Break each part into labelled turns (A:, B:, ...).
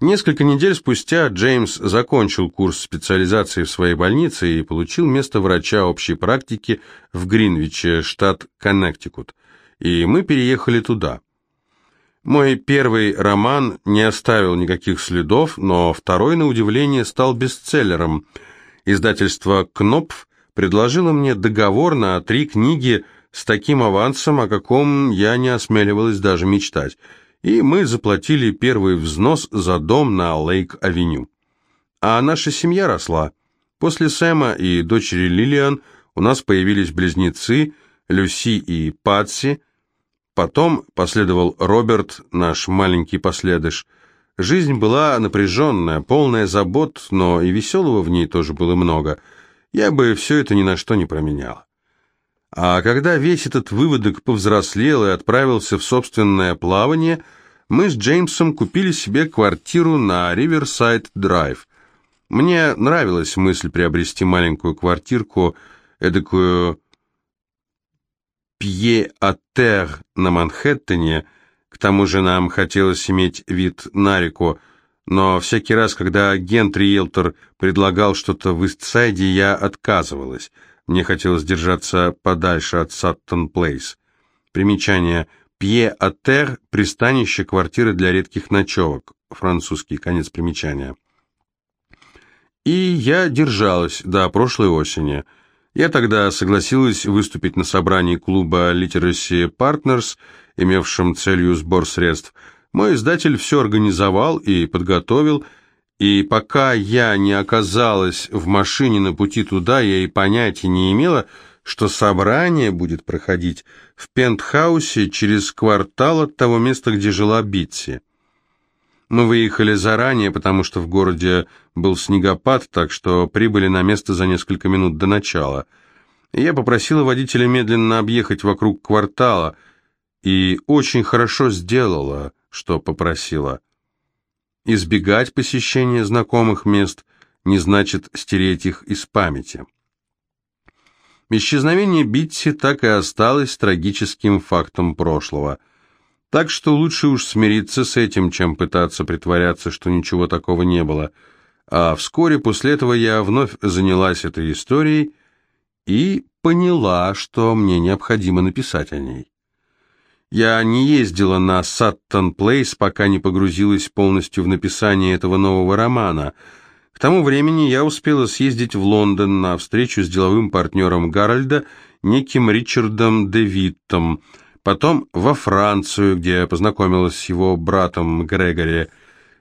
A: Несколько недель спустя Джеймс закончил курс специализации в своей больнице и получил место врача общей практики в Гринвиче, штат Коннектикут, и мы переехали туда. Мой первый роман не оставил никаких следов, но второй, на удивление, стал бестселлером. Издательство «Кнопф» предложило мне договор на три книги с таким авансом, о каком я не осмеливалась даже мечтать – и мы заплатили первый взнос за дом на Лейк-авеню. А наша семья росла. После Сэма и дочери Лилиан у нас появились близнецы Люси и Патси, потом последовал Роберт, наш маленький последыш. Жизнь была напряженная, полная забот, но и веселого в ней тоже было много. Я бы все это ни на что не променял. А когда весь этот выводок повзрослел и отправился в собственное плавание, мы с Джеймсом купили себе квартиру на Риверсайд-драйв. Мне нравилась мысль приобрести маленькую квартирку, эдакую пье-а-тер на Манхэттене, к тому же нам хотелось иметь вид на реку, но всякий раз, когда агент-риэлтор предлагал что-то в Истсайде, я отказывалась – мне хотелось держаться подальше от Саттон-Плейс. Примечание. Pied-à-terre – пристанище квартиры для редких ночевок. Французский, конец примечания. И я держалась до прошлой осени. Я тогда согласилась выступить на собрании клуба Literacy Partners, имевшем целью сбор средств. Мой издатель все организовал и подготовил – и пока я не оказалась в машине на пути туда, я и понятия не имела, что собрание будет проходить в пентхаусе через квартал от того места, где жила Битси. Мы выехали заранее, потому что в городе был снегопад, так что прибыли на место за несколько минут до начала. Я попросила водителя медленно объехать вокруг квартала, и очень хорошо сделала, что попросила. Избегать посещения знакомых мест не значит стереть их из памяти. Исчезновение Битси так и осталось трагическим фактом прошлого. Так что лучше уж смириться с этим, чем пытаться притворяться, что ничего такого не было. А вскоре после этого я вновь занялась этой историей и поняла, что мне необходимо написать о ней. Я не ездила на Саттон Плейс, пока не погрузилась полностью в написание этого нового романа. К тому времени я успела съездить в Лондон на встречу с деловым партнером Гарольда, неким Ричардом Девиттом, потом во Францию, где я познакомилась с его братом Грегори.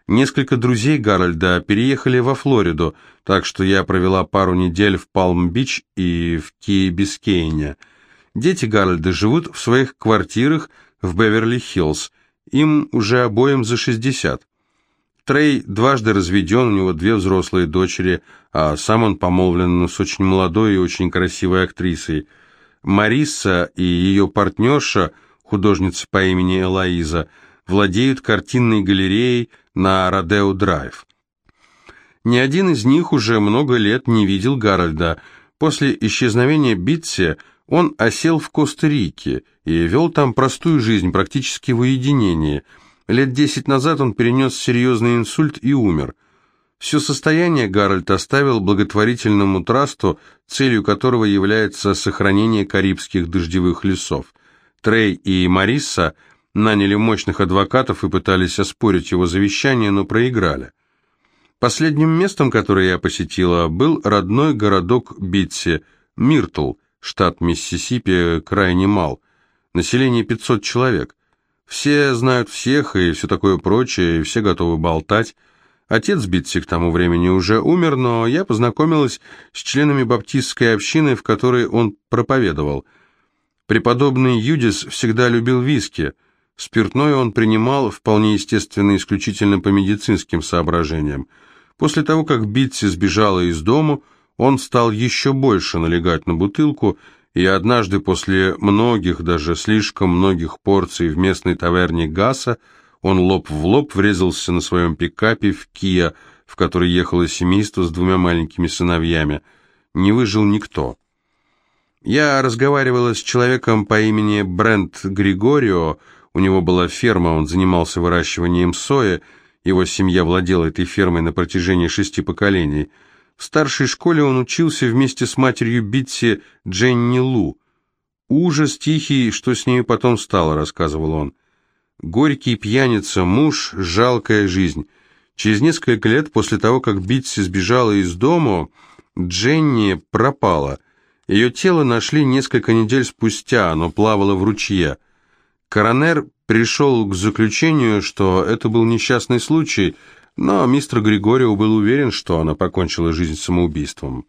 A: Несколько друзей Гарольда переехали во Флориду, так что я провела пару недель в Палм-Бич и в Ки-Бискейне. Дети Гарольда живут в своих квартирах в Беверли-Хиллз. Им уже обоим за 60. Трей дважды разведен, у него две взрослые дочери, а сам он помолвлен с очень молодой и очень красивой актрисой. Мариса и ее партнерша, художница по имени Элоиза, владеют картинной галереей на Родео-Драйв. Ни один из них уже много лет не видел Гарольда. После исчезновения Битси он осел в Коста-Рике и вел там простую жизнь, практически в уединении. Лет десять назад он перенес серьезный инсульт и умер. Все состояние Гарольд оставил благотворительному трасту, целью которого является сохранение карибских дождевых лесов. Трей и Мариса наняли мощных адвокатов и пытались оспорить его завещание, но проиграли. Последним местом, которое я посетила, был родной городок Битси, Миртл – штат Миссисипи крайне мал. Население 500 человек. Все знают всех и все такое прочее, и все готовы болтать. Отец Битси к тому времени уже умер, но я познакомилась с членами баптистской общины, в которой он проповедовал. Преподобный Юдис всегда любил виски. Спиртное он принимал вполне естественно исключительно по медицинским соображениям. После того, как Битси сбежала из дому, он стал еще больше налегать на бутылку, и однажды после многих, даже слишком многих порций в местной таверне Гаса, он лоб в лоб врезался на своем пикапе в Кия, в который ехало семейство с двумя маленькими сыновьями. Не выжил никто. Я разговаривала с человеком по имени Брент Григорио, у него была ферма, он занимался выращиванием сои, Его семья владела этой фермой на протяжении шести поколений. В старшей школе он учился вместе с матерью Битси Дженни Лу. «Ужас тихий, что с ней потом стало», — рассказывал он. «Горький пьяница, муж, жалкая жизнь». Через несколько лет после того, как Битси сбежала из дома, Дженни пропала. Ее тело нашли несколько недель спустя, оно плавало в ручье. Коронер пришел к заключению, что это был несчастный случай, но мистер Григорио был уверен, что она покончила жизнь самоубийством.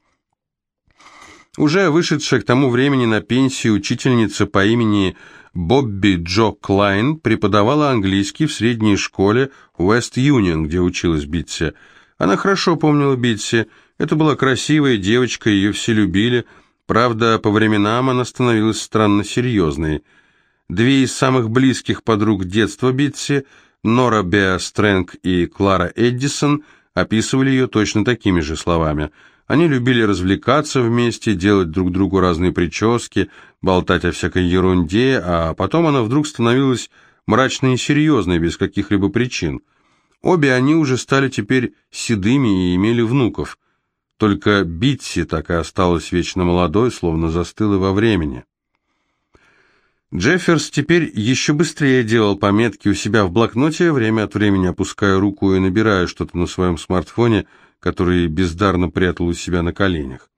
A: Уже вышедшая к тому времени на пенсию учительница по имени Бобби Джо Клайн преподавала английский в средней школе Уэст Юнион, где училась Битси. Она хорошо помнила Битси. Это была красивая девочка, ее все любили. Правда, по временам она становилась странно серьезной. Две из самых близких подруг детства Битси, Нора Беа Стрэнг и Клара Эдисон, описывали ее точно такими же словами – они любили развлекаться вместе, делать друг другу разные прически, болтать о всякой ерунде, а потом она вдруг становилась мрачной и серьезной, без каких-либо причин. Обе они уже стали теперь седыми и имели внуков. Только Битси так и осталась вечно молодой, словно застыла во времени. Джефферс теперь еще быстрее делал пометки у себя в блокноте, время от времени опуская руку и набирая что-то на своем смартфоне – который бездарно прятал у себя на коленях.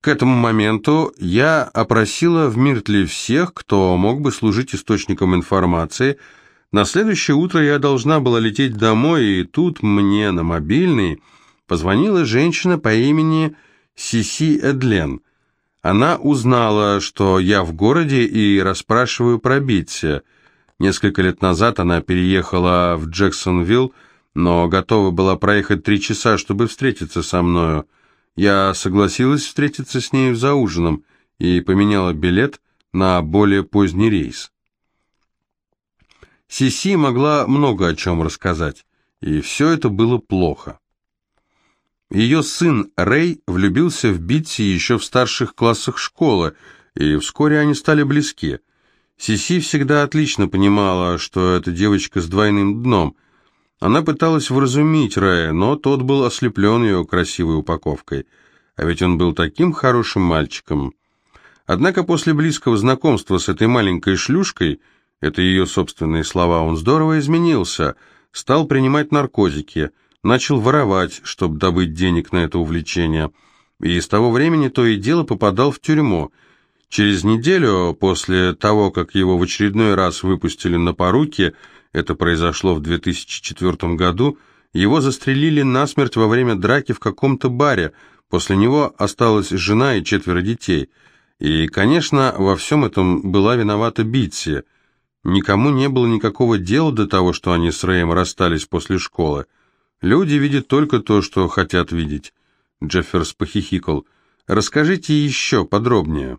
A: К этому моменту я опросила в Миртле всех, кто мог бы служить источником информации. На следующее утро я должна была лететь домой, и тут мне на мобильный позвонила женщина по имени Сиси Эдлен. Она узнала, что я в городе и расспрашиваю про Битси. Несколько лет назад она переехала в Джексонвилл, но готова была проехать три часа, чтобы встретиться со мною. Я согласилась встретиться с ней за ужином и поменяла билет на более поздний рейс. Сиси могла много о чем рассказать, и все это было плохо. Ее сын Рэй влюбился в Битси еще в старших классах школы, и вскоре они стали близки. Сиси всегда отлично понимала, что эта девочка с двойным дном, она пыталась вразумить Рэя, но тот был ослеплен ее красивой упаковкой. А ведь он был таким хорошим мальчиком. Однако после близкого знакомства с этой маленькой шлюшкой, это ее собственные слова, он здорово изменился, стал принимать наркотики, начал воровать, чтобы добыть денег на это увлечение, и с того времени то и дело попадал в тюрьму. Через неделю после того, как его в очередной раз выпустили на поруки, это произошло в 2004 году, его застрелили насмерть во время драки в каком-то баре, после него осталась жена и четверо детей. И, конечно, во всем этом была виновата Битси. Никому не было никакого дела до того, что они с Рэем расстались после школы. Люди видят только то, что хотят видеть. Джефферс похихикал. «Расскажите еще подробнее».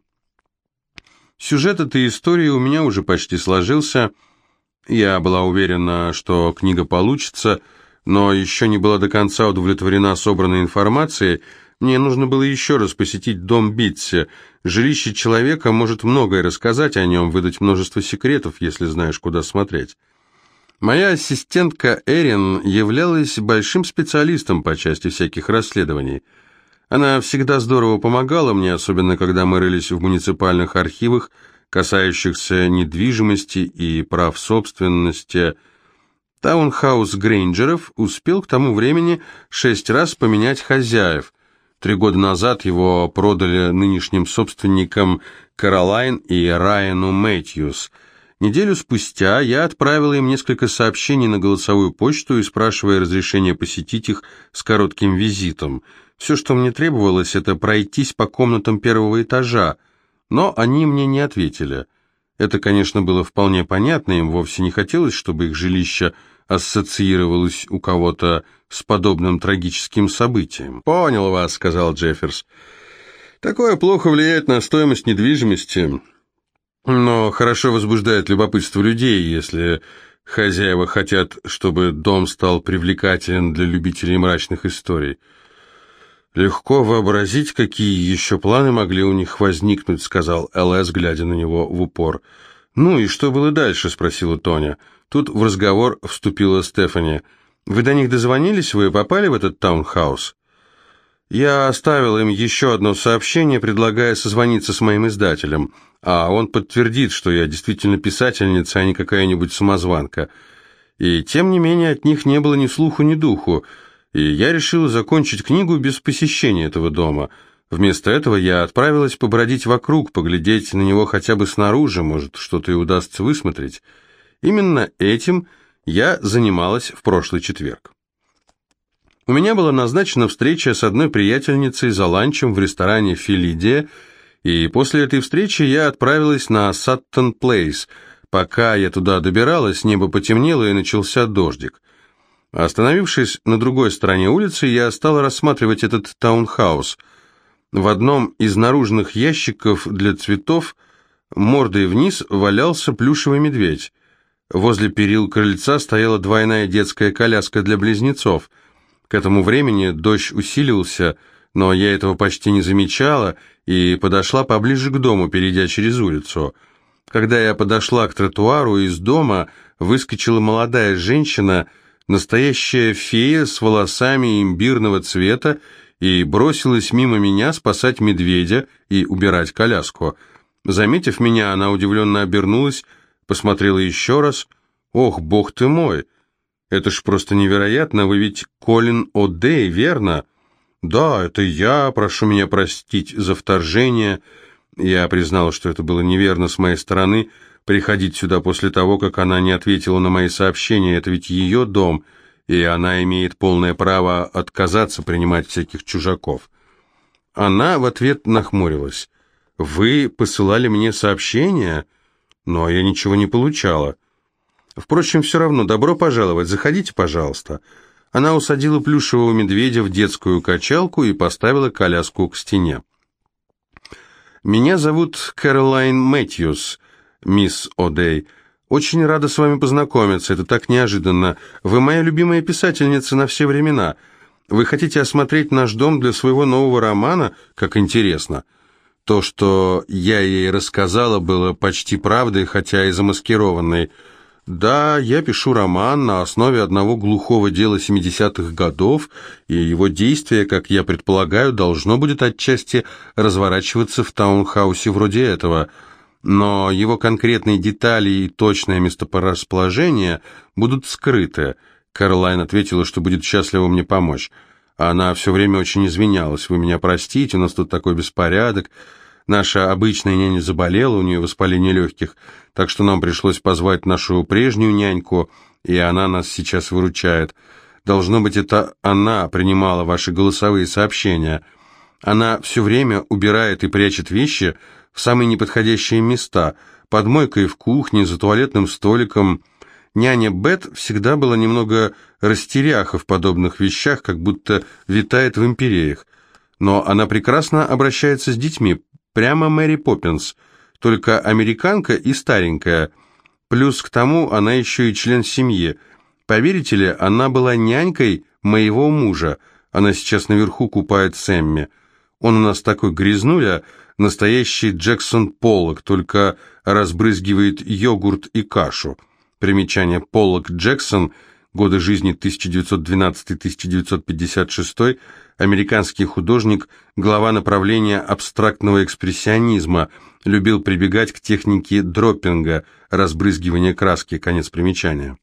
A: Сюжет этой истории у меня уже почти сложился, — я была уверена, что книга получится, но еще не была до конца удовлетворена собранной информацией. Мне нужно было еще раз посетить дом Битси. Жилище человека может многое рассказать о нем, выдать множество секретов, если знаешь, куда смотреть. Моя ассистентка Эрин являлась большим специалистом по части всяких расследований. Она всегда здорово помогала мне, особенно когда мы рылись в муниципальных архивах, касающихся недвижимости и прав собственности, таунхаус Грейнджеров успел к тому времени шесть раз поменять хозяев. Три года назад его продали нынешним собственникам Каролайн и Райану Мэтьюс. Неделю спустя я отправила им несколько сообщений на голосовую почту и спрашивая разрешения посетить их с коротким визитом. Все, что мне требовалось, это пройтись по комнатам первого этажа, но они мне не ответили. Это, конечно, было вполне понятно, им вовсе не хотелось, чтобы их жилище ассоциировалось у кого-то с подобным трагическим событием. «Понял вас», — сказал Джефферс. «Такое плохо влияет на стоимость недвижимости, но хорошо возбуждает любопытство людей, если хозяева хотят, чтобы дом стал привлекателен для любителей мрачных историй». «Легко вообразить, какие еще планы могли у них возникнуть», — сказал ЛС, глядя на него в упор. «Ну и что было дальше?» – спросила Тоня. Тут в разговор вступила Стефани. «Вы до них дозвонились? Вы попали в этот таунхаус?» Я оставил им еще одно сообщение, предлагая созвониться с моим издателем, а он подтвердит, что я действительно писательница, а не какая-нибудь самозванка. И тем не менее от них не было ни слуху, ни духу, и я решил закончить книгу без посещения этого дома. Вместо этого я отправилась побродить вокруг, поглядеть на него хотя бы снаружи, может, что-то и удастся высмотреть. Именно этим я занималась в прошлый четверг. У меня была назначена встреча с одной приятельницей за ланчем в ресторане «Филидия», и после этой встречи я отправилась на Саттон Плейс. Пока я туда добиралась, небо потемнело и начался дождик. Остановившись на другой стороне улицы, я стала рассматривать этот таунхаус. В одном из наружных ящиков для цветов мордой вниз валялся плюшевый медведь. Возле перил крыльца стояла двойная детская коляска для близнецов – к этому времени дождь усилился, но я этого почти не замечала и подошла поближе к дому, перейдя через улицу. Когда я подошла к тротуару, из дома выскочила молодая женщина, настоящая фея с волосами имбирного цвета, и бросилась мимо меня спасать медведя и убирать коляску. Заметив меня, она удивленно обернулась, посмотрела еще раз. «Ох, бог ты мой!» Это ж просто невероятно, вы ведь Колин О'Дей, верно? Да, это я, прошу меня простить за вторжение. Я признал, что это было неверно с моей стороны, приходить сюда после того, как она не ответила на мои сообщения. Это ведь ее дом, и она имеет полное право отказаться принимать всяких чужаков. Она в ответ нахмурилась. «Вы посылали мне сообщения?» «Но я ничего не получала». Впрочем, все равно, добро пожаловать, заходите, пожалуйста. Она усадила плюшевого медведя в детскую качалку и поставила коляску к стене. «Меня зовут Кэролайн Мэтьюс, мисс О'Дей. Очень рада с вами познакомиться, это так неожиданно. Вы моя любимая писательница на все времена. Вы хотите осмотреть наш дом для своего нового романа? Как интересно!» То, что я ей рассказала, было почти правдой, хотя и замаскированной. Да, я пишу роман на основе одного глухого дела 70-х годов, и его действие, как я предполагаю, должно будет отчасти разворачиваться в таунхаусе вроде этого. Но его конкретные детали и точное месторасположение будут скрыты. Каролайн ответила, что будет счастлива мне помочь. Она все время очень извинялась. «Вы меня простите, у нас тут такой беспорядок». Наша обычная няня заболела, у нее воспаление легких, так что нам пришлось позвать нашу прежнюю няньку, и она нас сейчас выручает. Должно быть, это она принимала ваши голосовые сообщения. Она все время убирает и прячет вещи в самые неподходящие места, под мойкой в кухне, за туалетным столиком. Няня Бет всегда была немного растеряха в подобных вещах, как будто витает в империях. Но она прекрасно обращается с детьми, Прямо Мэри Поппинс, только американка и старенькая. Плюс к тому она еще и член семьи. Поверите ли, она была нянькой моего мужа. Она сейчас наверху купает Сэмми. Он у нас такой грязнуля, настоящий Джексон Поллок, только разбрызгивает йогурт и кашу. Примечание Поллок Джексон, годы жизни 1912-1956, американский художник, глава направления абстрактного экспрессионизма, любил прибегать к технике дроппинга, разбрызгивания краски, конец примечания.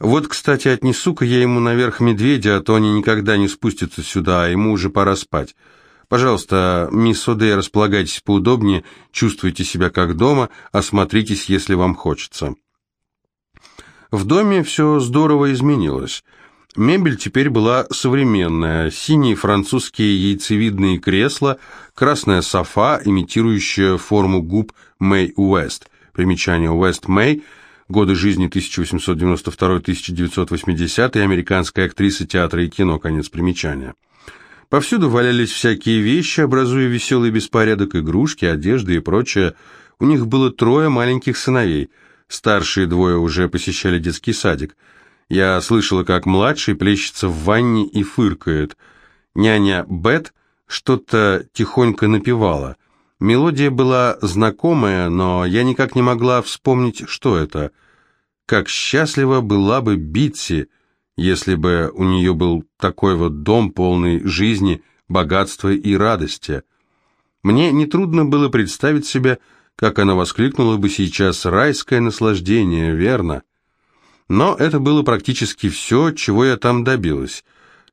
A: Вот, кстати, отнесу-ка я ему наверх медведя, а то они никогда не спустятся сюда, а ему уже пора спать. Пожалуйста, мисс Одей, располагайтесь поудобнее, чувствуйте себя как дома, осмотритесь, если вам хочется. В доме все здорово изменилось. Мебель теперь была современная, синие французские яйцевидные кресла, красная софа, имитирующая форму губ Мэй Уэст. Примечание Уэст Мэй, годы жизни 1892-1980, американская актриса театра и кино, конец примечания. Повсюду валялись всякие вещи, образуя веселый беспорядок, игрушки, одежда и прочее. У них было трое маленьких сыновей. Старшие двое уже посещали детский садик – я слышала, как младший плещется в ванне и фыркает. Няня Бет что-то тихонько напевала. Мелодия была знакомая, но я никак не могла вспомнить, что это. Как счастлива была бы Битси, если бы у нее был такой вот дом, полный жизни, богатства и радости. Мне нетрудно было представить себе, как она воскликнула бы сейчас «райское наслаждение», верно? Но это было практически все, чего я там добилась.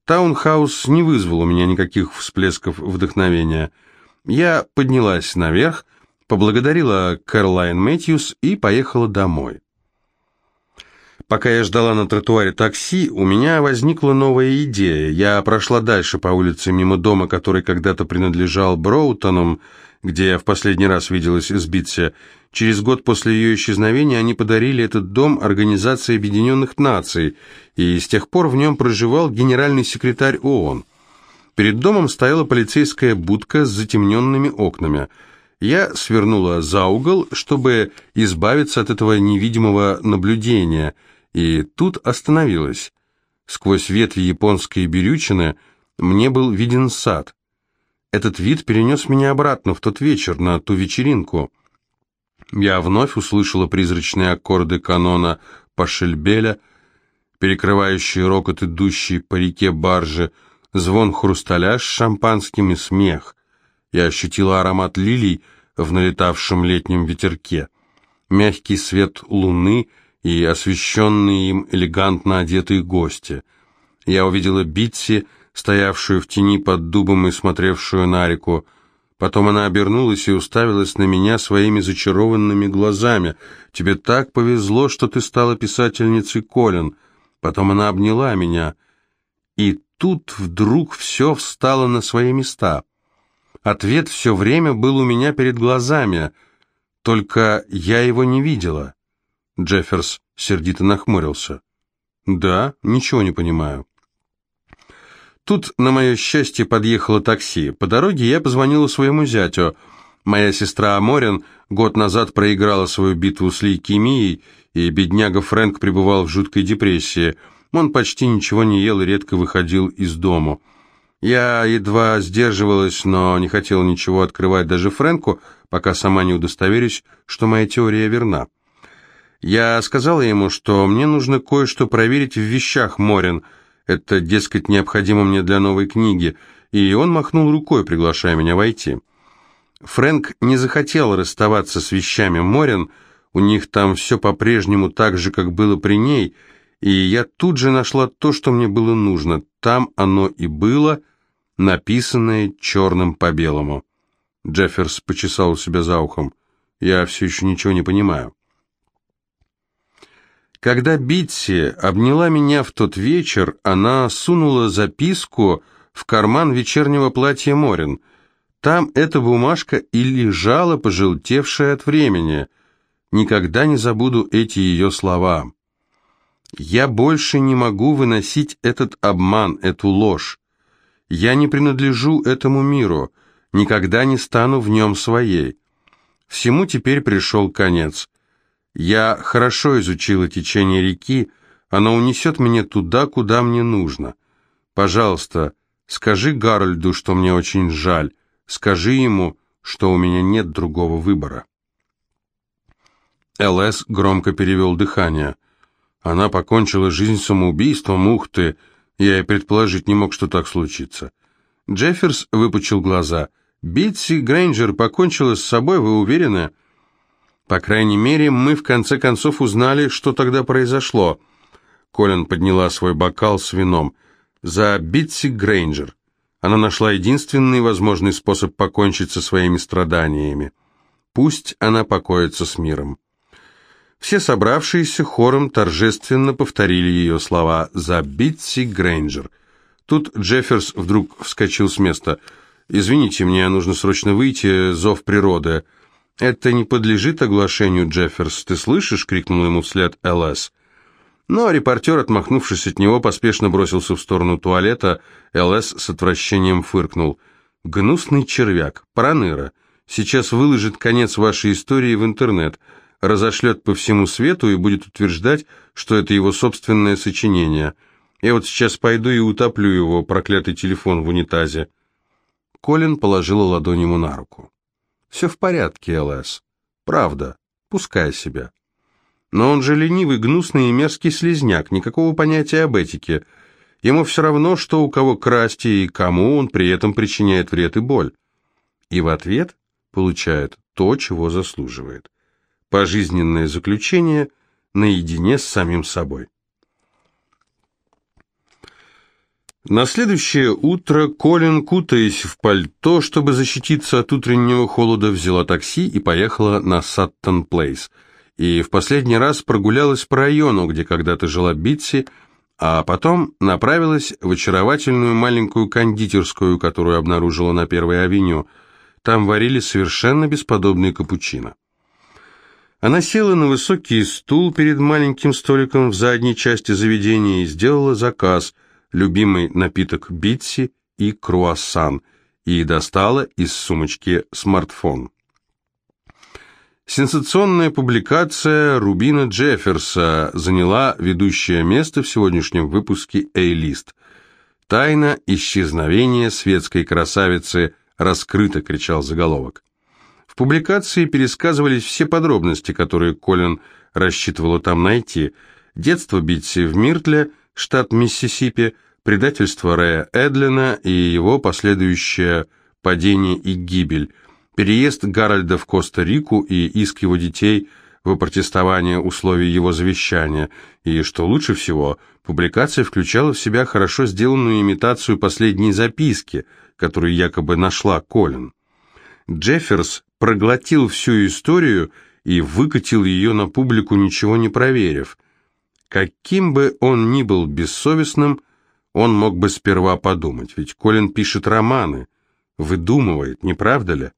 A: Таунхаус не вызвал у меня никаких всплесков вдохновения – я поднялась наверх, поблагодарила Кэролайн Мэтьюс и поехала домой. Пока я ждала на тротуаре такси, у меня возникла новая идея. Я прошла дальше по улице мимо дома, который когда-то принадлежал Броутонам, где я в последний раз виделась с Битси. Через год после ее исчезновения они подарили этот дом Организации Объединенных Наций, и с тех пор в нем проживал генеральный секретарь ООН. Перед домом стояла полицейская будка с затемненными окнами. Я свернула за угол, чтобы избавиться от этого невидимого наблюдения, и тут остановилась. Сквозь ветви японской берючины мне был виден сад. Этот вид перенес меня обратно в тот вечер, на ту вечеринку. Я вновь услышала призрачные аккорды канона Пашельбеля, перекрывающие рокот идущей по реке баржи, звон хрусталя с шампанским и смех. Я ощутила аромат лилий в налетавшем летнем ветерке, мягкий свет луны и освещенные им элегантно одетые гости. Я увидела Битси, стоявшую в тени под дубом и смотревшую на реку. Потом она обернулась и уставилась на меня своими зачарованными глазами. «Тебе так повезло, что ты стала писательницей Колин». Потом она обняла меня. И тут вдруг все встало на свои места. Ответ все время был у меня перед глазами, только я его не видела. Джефферс сердито нахмурился. «Да, ничего не понимаю». Тут, на мое счастье, подъехало такси. По дороге я позвонила своему зятю. Моя сестра Аморин год назад проиграла свою битву с лейкемией, и бедняга Фрэнк пребывал в жуткой депрессии – он почти ничего не ел и редко выходил из дому. Я едва сдерживалась, но не хотела ничего открывать даже Фрэнку, пока сама не удостоверюсь, что моя теория верна. Я сказала ему, что мне нужно кое-что проверить в вещах Морин. Это, дескать, необходимо мне для новой книги, и он махнул рукой, приглашая меня войти. Фрэнк не захотел расставаться с вещами Морин, у них там все по-прежнему так же, как было при ней — и я тут же нашла то, что мне было нужно. Там оно и было, написанное черным по белому. Джефферс почесал у себя за ухом. Я все еще ничего не понимаю. Когда Битси обняла меня в тот вечер, она сунула записку в карман вечернего платья Морин. Там эта бумажка и лежала, пожелтевшая от времени. Никогда не забуду эти ее слова. Я больше не могу выносить этот обман, эту ложь. Я не принадлежу этому миру, никогда не стану в нем своей. Всему теперь пришел конец. Я хорошо изучила течение реки, оно унесет меня туда, куда мне нужно. Пожалуйста, скажи Гарольду, что мне очень жаль, скажи ему, что у меня нет другого выбора. ЛС громко перевел дыхание – она покончила жизнь самоубийством, ух ты! Я и предположить не мог, что так случится. Джефферс выпучил глаза. «Битси Грейнджер покончила с собой, вы уверены?» «По крайней мере, мы в конце концов узнали, что тогда произошло». Колин подняла свой бокал с вином. «За Битси Грейнджер». Она нашла единственный возможный способ покончить со своими страданиями. Пусть она покоится с миром. Все собравшиеся хором торжественно повторили ее слова «За Битси Грейнджер». Тут Джефферс вдруг вскочил с места. «Извините, мне нужно срочно выйти, зов природы». «Это не подлежит оглашению, Джефферс, ты слышишь?» — крикнул ему вслед ЛС. Но репортер, отмахнувшись от него, поспешно бросился в сторону туалета. ЛС с отвращением фыркнул. «Гнусный червяк, проныра. Сейчас выложит конец вашей истории в интернет разошлет по всему свету и будет утверждать, что это его собственное сочинение. Я вот сейчас пойду и утоплю его проклятый телефон в унитазе. Колин положила ладонь ему на руку. Все в порядке, ЛС. Правда. Пускай себя. Но он же ленивый, гнусный и мерзкий слезняк, никакого понятия об этике. Ему все равно, что у кого красть и кому он при этом причиняет вред и боль. И в ответ получает то, чего заслуживает. Пожизненное заключение наедине с самим собой. На следующее утро Колин, кутаясь в пальто, чтобы защититься от утреннего холода, взяла такси и поехала на Саттон-Плейс. И в последний раз прогулялась по району, где когда-то жила Битси, а потом направилась в очаровательную маленькую кондитерскую, которую обнаружила на Первой авеню. Там варили совершенно бесподобный капучино. Она села на высокий стул перед маленьким столиком в задней части заведения и сделала заказ – любимый напиток Битси и круассан, и достала из сумочки смартфон. Сенсационная публикация Рубина Джефферса заняла ведущее место в сегодняшнем выпуске «Эйлист». «Тайна исчезновения светской красавицы раскрыта», — кричал заголовок. В публикации пересказывались все подробности, которые Колин рассчитывала там найти. Детство Битси в Миртле, штат Миссисипи, предательство Рэя Эдлина и его последующее падение и гибель, переезд Гарольда в Коста-Рику и иск его детей в опротестование условий его завещания, и, что лучше всего, публикация включала в себя хорошо сделанную имитацию последней записки, которую якобы нашла Колин. Джефферс проглотил всю историю и выкатил ее на публику, ничего не проверив – Каким бы он ни был бессовестным, он мог бы сперва подумать, ведь Колин пишет романы, выдумывает, не правда ли?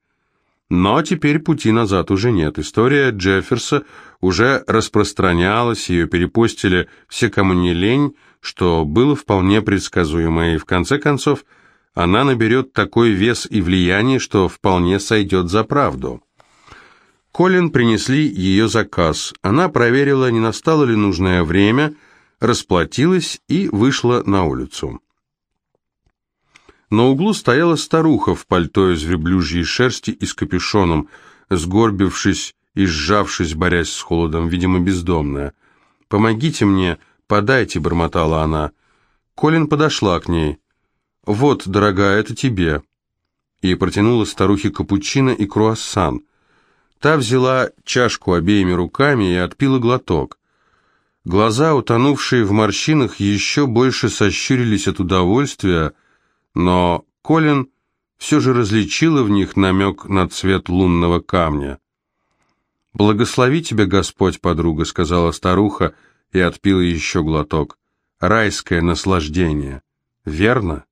A: Но теперь пути назад уже нет. История Джефферса уже распространялась, ее перепостили все, кому не лень, что было вполне предсказуемо, и в конце концов она наберет такой вес и влияние, что вполне сойдет за правду. Колин принесли ее заказ. Она проверила, не настало ли нужное время, расплатилась и вышла на улицу. На углу стояла старуха в пальто из верблюжьей шерсти и с капюшоном, сгорбившись и сжавшись, борясь с холодом, видимо, бездомная. «Помогите мне, подайте», — бормотала она. Колин подошла к ней. «Вот, дорогая, это тебе». И протянула старухе капучино и круассан. Та взяла чашку обеими руками и отпила глоток. Глаза, утонувшие в морщинах, еще больше сощурились от удовольствия, но Колин все же различила в них намек на цвет лунного камня. «Благослови тебя, Господь, подруга», — сказала старуха и отпила еще глоток. «Райское наслаждение. Верно?»